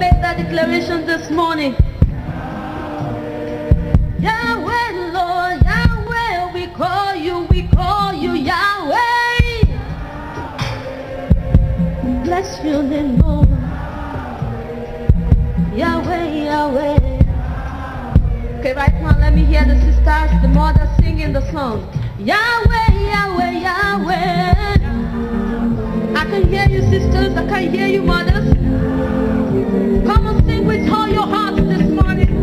declaration this morning. Yahweh, Lord, Yahweh, we call you, we call you Yahweh. Bless your name, Lord. Yahweh, Yahweh. Okay, right now let me hear the sisters, the mothers singing the song. Yahweh, Yahweh, Yahweh. I can hear you sisters, I can hear you mothers. Come and sing with all your hearts this morning.